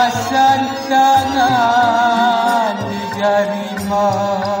Asal tangan di jari mah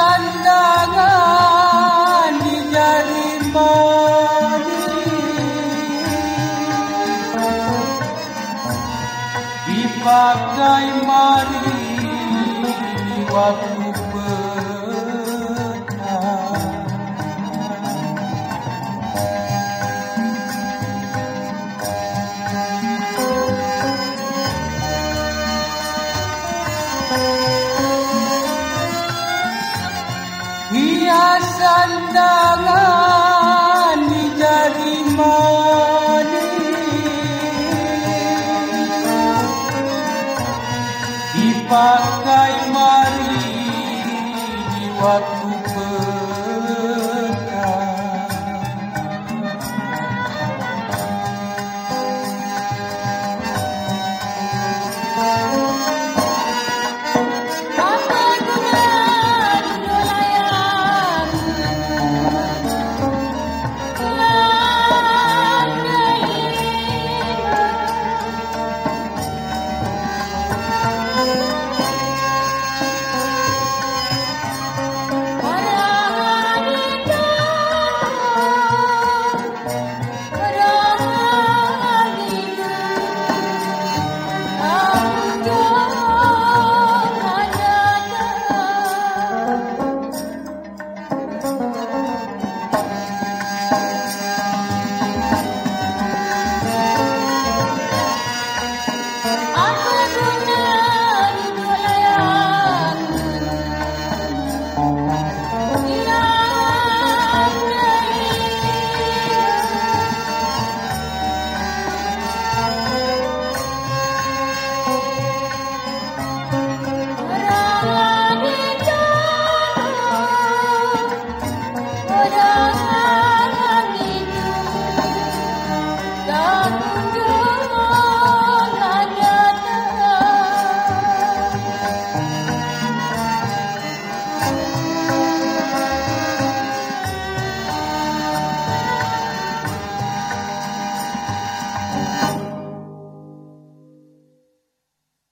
tandangan di jari madu dipakai mari di waktu Thank. sandangan